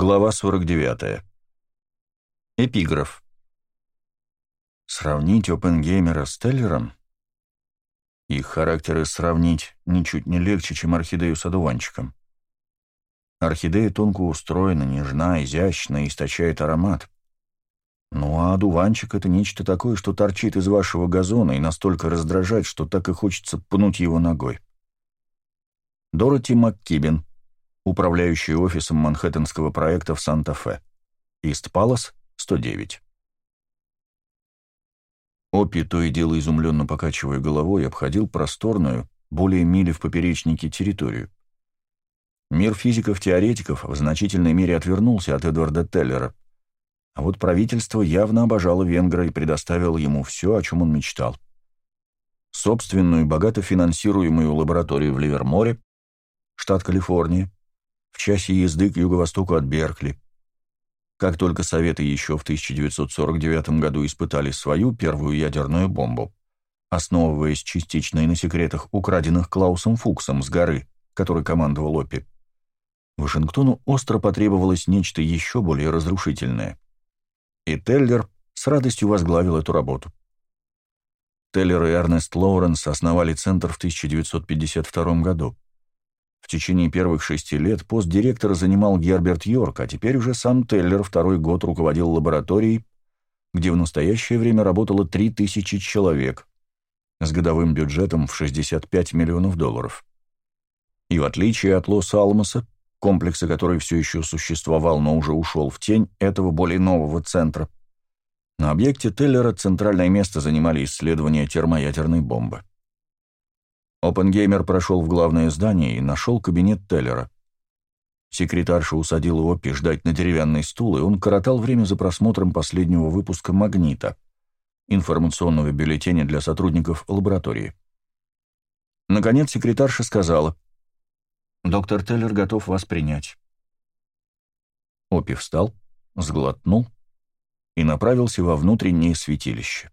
Глава 49. Эпиграф. Сравнить Опенгеймера с Теллером? Их характеры сравнить ничуть не легче, чем орхидею с одуванчиком. Орхидея тонко устроена, нежна, изящна и источает аромат. Ну а одуванчик — это нечто такое, что торчит из вашего газона и настолько раздражает, что так и хочется пнуть его ногой. Дороти МакКибен, управляющий офисом манхэттенского проекта в Санта-Фе. Ист-Палас, 109. Опи, то и дело изумленно покачивая головой, обходил просторную, более мили в поперечнике территорию. Мир физиков-теоретиков в значительной мере отвернулся от Эдварда Теллера, а вот правительство явно обожало венгра и предоставило ему все, о чем он мечтал. Собственную, богато финансируемую лабораторию в Ливерморе, штат Калифорния, в часе езды к юго-востоку от Беркли. Как только Советы еще в 1949 году испытали свою первую ядерную бомбу, основываясь частично и на секретах, украденных Клаусом Фуксом с горы, который командовал Опи, Вашингтону остро потребовалось нечто еще более разрушительное. И Теллер с радостью возглавил эту работу. Теллер и Эрнест Лоуренс основали центр в 1952 году. В течение первых шести лет пост директора занимал Герберт Йорк, а теперь уже сам Теллер второй год руководил лабораторией, где в настоящее время работало 3000 человек, с годовым бюджетом в 65 миллионов долларов. И в отличие от Лос-Алмоса, комплекса, который все еще существовал, но уже ушел в тень этого более нового центра. На объекте Теллера центральное место занимали исследования термоядерной бомбы. Опенгеймер прошел в главное здание и нашел кабинет Теллера. Секретарша усадила Оппи ждать на деревянный стул, и он коротал время за просмотром последнего выпуска «Магнита», информационного бюллетеня для сотрудников лаборатории. Наконец секретарша сказала — Доктор Теллер готов вас принять. Опи встал, сглотнул и направился во внутреннее святилище.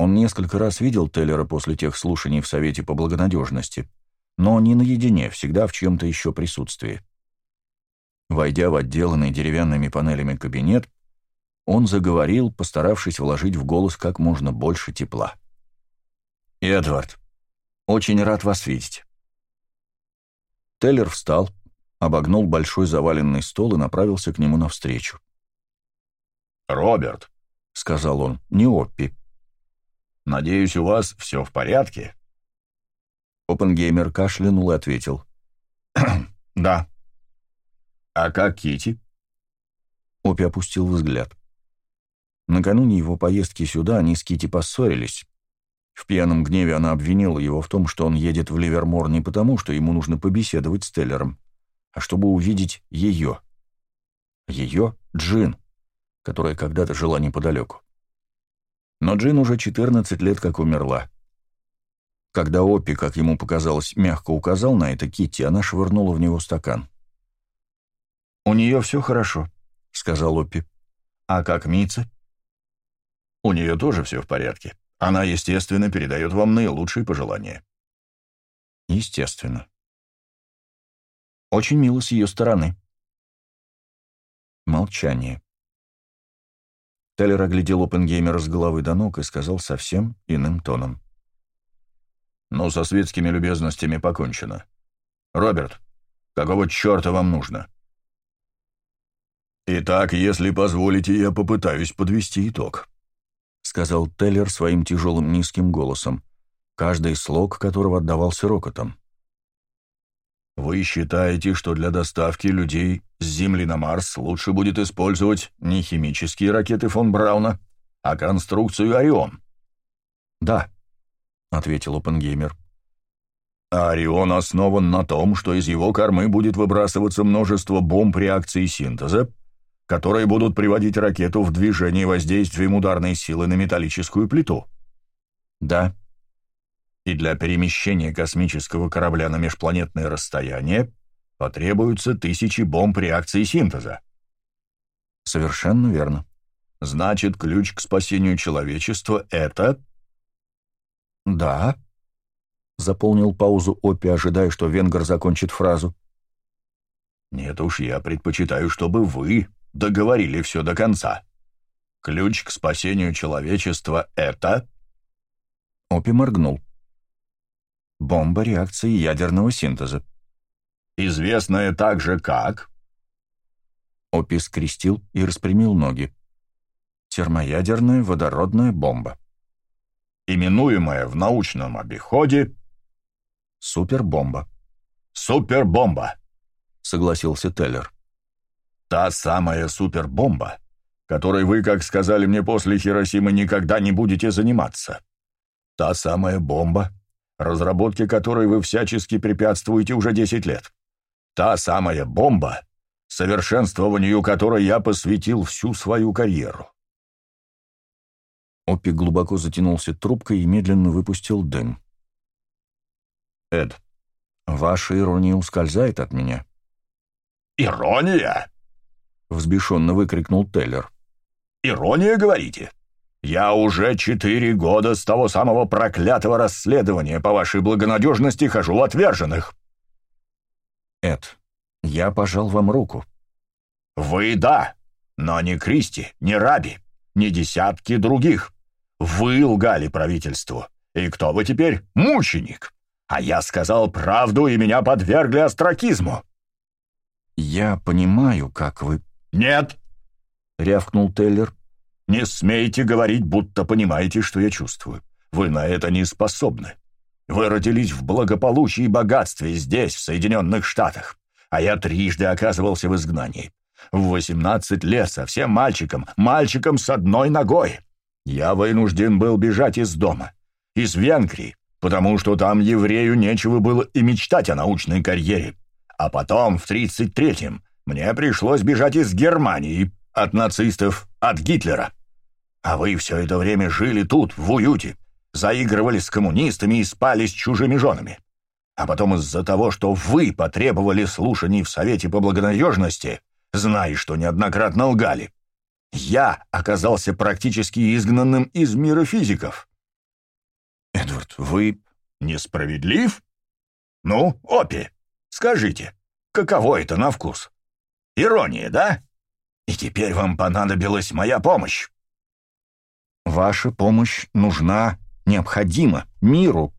Он несколько раз видел Теллера после тех слушаний в Совете по благонадежности, но не наедине, всегда в чьем-то еще присутствии. Войдя в отделанный деревянными панелями кабинет, он заговорил, постаравшись вложить в голос как можно больше тепла. «Эдвард, очень рад вас видеть. Теллер встал, обогнул большой заваленный стол и направился к нему навстречу. «Роберт», — сказал он, — «не Оппи». «Надеюсь, у вас все в порядке?» Опенгеймер кашлянул и ответил. «Да». «А как Кити? Оппи опустил взгляд. Накануне его поездки сюда они с Кити поссорились, в пьяном гневе она обвинила его в том, что он едет в Ливермор не потому, что ему нужно побеседовать с Теллером, а чтобы увидеть ее. Ее Джин, которая когда-то жила неподалеку. Но Джин уже 14 лет как умерла. Когда Оппи, как ему показалось, мягко указал на это Китти, она швырнула в него стакан. «У нее все хорошо», — сказал Оппи. «А как Митца?» «У нее тоже все в порядке», она, естественно, передает вам наилучшие пожелания. Естественно. Очень мило с ее стороны. Молчание. Теллер оглядел Опенгеймера с головы до ног и сказал совсем иным тоном. «Ну, со светскими любезностями покончено. Роберт, какого черта вам нужно?» «Итак, если позволите, я попытаюсь подвести итог», — сказал Теллер своим тяжелым низким голосом, каждый слог которого отдавался рокотом. «Вы считаете, что для доставки людей с Земли на Марс лучше будет использовать не химические ракеты фон Брауна, а конструкцию «Орион»?» «Да», — ответил Опенгеймер. А «Орион основан на том, что из его кормы будет выбрасываться множество бомб реакции синтеза, которые будут приводить ракету в движение воздействием ударной силы на металлическую плиту. Да. И для перемещения космического корабля на межпланетное расстояние потребуются тысячи бомб реакции синтеза. Совершенно верно. Значит, ключ к спасению человечества — это... Да. Заполнил паузу Опи, ожидая, что венгер закончит фразу. Нет уж, я предпочитаю, чтобы вы договорили все до конца. Ключ к спасению человечества — это...» Опи моргнул. «Бомба реакции ядерного синтеза». «Известная также как...» Опи скрестил и распрямил ноги. «Термоядерная водородная бомба». «Именуемая в научном обиходе...» «Супербомба». «Супербомба», — согласился Теллер. «Та самая супербомба, которой вы, как сказали мне после Хиросимы, никогда не будете заниматься. Та самая бомба, разработке которой вы всячески препятствуете уже 10 лет. Та самая бомба, совершенствованию которой я посвятил всю свою карьеру. Оппи глубоко затянулся трубкой и медленно выпустил дым. «Эд, ваша ирония ускользает от меня». «Ирония?» — взбешенно выкрикнул Теллер. Ирония, говорите? Я уже четыре года с того самого проклятого расследования по вашей благонадежности хожу в отверженных. Эд, я пожал вам руку. Вы да, но не Кристи, не Раби, не десятки других. Вы лгали правительству. И кто вы теперь? Мученик. А я сказал правду, и меня подвергли остракизму. Я понимаю, как вы... Нет, рявкнул Теллер. «Не смейте говорить, будто понимаете, что я чувствую. Вы на это не способны. Вы родились в благополучии и богатстве здесь, в Соединенных Штатах, а я трижды оказывался в изгнании. В 18 лет совсем мальчиком, мальчиком с одной ногой. Я вынужден был бежать из дома, из Венгрии, потому что там еврею нечего было и мечтать о научной карьере. А потом, в 33-м, мне пришлось бежать из Германии, от нацистов, от Гитлера. А вы все это время жили тут, в уюте, заигрывали с коммунистами и спали с чужими женами. А потом из-за того, что вы потребовали слушаний в Совете по благонадежности, зная, что неоднократно лгали, я оказался практически изгнанным из мира физиков. Эдвард, вы несправедлив? Ну, Опи, скажите, каково это на вкус? Ирония, да? И теперь вам понадобилась моя помощь. Ваша помощь нужна, необходима миру.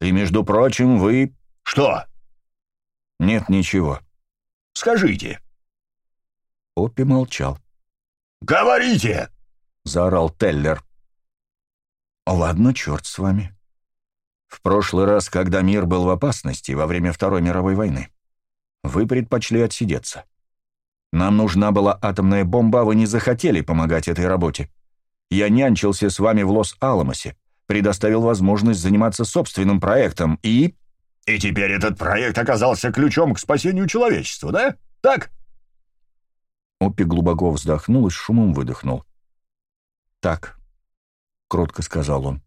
И, между прочим, вы... Что? Нет ничего. Скажите. Оппи молчал. «Говорите!» — заорал Теллер. «Ладно, черт с вами. В прошлый раз, когда мир был в опасности во время Второй мировой войны, вы предпочли отсидеться. Нам нужна была атомная бомба, а вы не захотели помогать этой работе. Я нянчился с вами в Лос-Аламосе, предоставил возможность заниматься собственным проектом и...» «И теперь этот проект оказался ключом к спасению человечества, да? Так?» Оппи глубоко вздохнул и с шумом выдохнул. «Так», — кротко сказал он.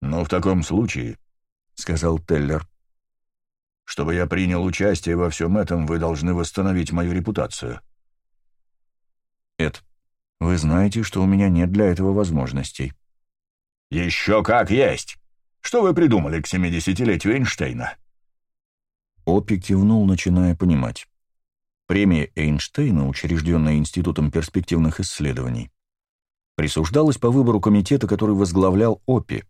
«Ну, в таком случае», — сказал Теллер, чтобы я принял участие во всем этом, вы должны восстановить мою репутацию. Эд, вы знаете, что у меня нет для этого возможностей. Еще как есть! Что вы придумали к 70-летию Эйнштейна? Опи кивнул, начиная понимать. Премия Эйнштейна, учрежденная Институтом перспективных исследований, присуждалась по выбору комитета, который возглавлял Опи.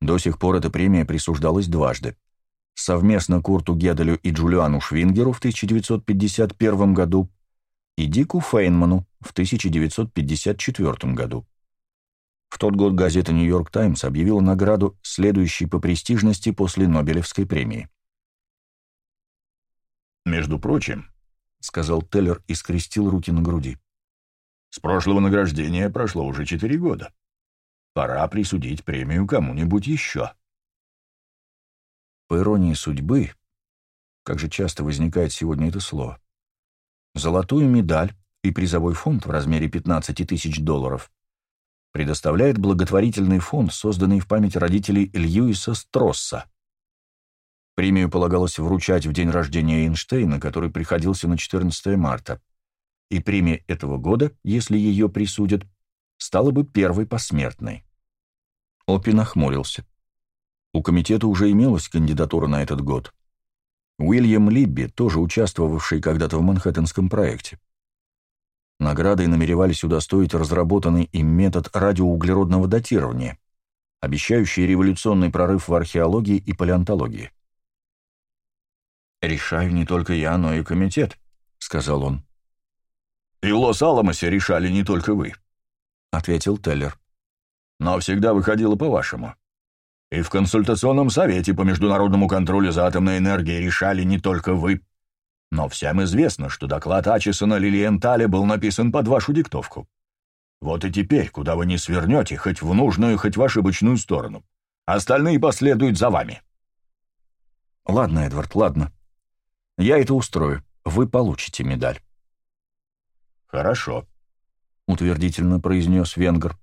До сих пор эта премия присуждалась дважды совместно Курту Геделю и Джулиану Швингеру в 1951 году и Дику Фейнману в 1954 году. В тот год газета «Нью-Йорк Таймс» объявила награду, следующей по престижности после Нобелевской премии. «Между прочим», — сказал Теллер и скрестил руки на груди, — «с прошлого награждения прошло уже четыре года. Пора присудить премию кому-нибудь еще». По иронии судьбы, как же часто возникает сегодня это слово, золотую медаль и призовой фонд в размере 15 тысяч долларов предоставляет благотворительный фонд, созданный в память родителей Льюиса Стросса. Премию полагалось вручать в день рождения Эйнштейна, который приходился на 14 марта, и премия этого года, если ее присудят, стала бы первой посмертной. Опи нахмурился. У комитета уже имелась кандидатура на этот год. Уильям Либби, тоже участвовавший когда-то в Манхэттенском проекте. Наградой намеревались удостоить разработанный им метод радиоуглеродного датирования, обещающий революционный прорыв в археологии и палеонтологии. «Решаю не только я, но и комитет», — сказал он. «И в Лос-Аламосе решали не только вы», — ответил Теллер. «Но всегда выходило по-вашему. И в консультационном совете по международному контролю за атомной энергией решали не только вы. Но всем известно, что доклад Ачесона Лилиенталя был написан под вашу диктовку. Вот и теперь, куда вы не свернете, хоть в нужную, хоть в ошибочную сторону. Остальные последуют за вами». «Ладно, Эдвард, ладно. Я это устрою. Вы получите медаль». «Хорошо», — утвердительно произнес Венгер.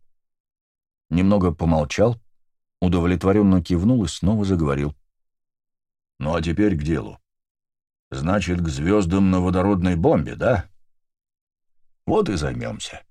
Немного помолчал, удовлетворенно кивнул и снова заговорил. «Ну а теперь к делу. Значит, к звездам на водородной бомбе, да? Вот и займемся».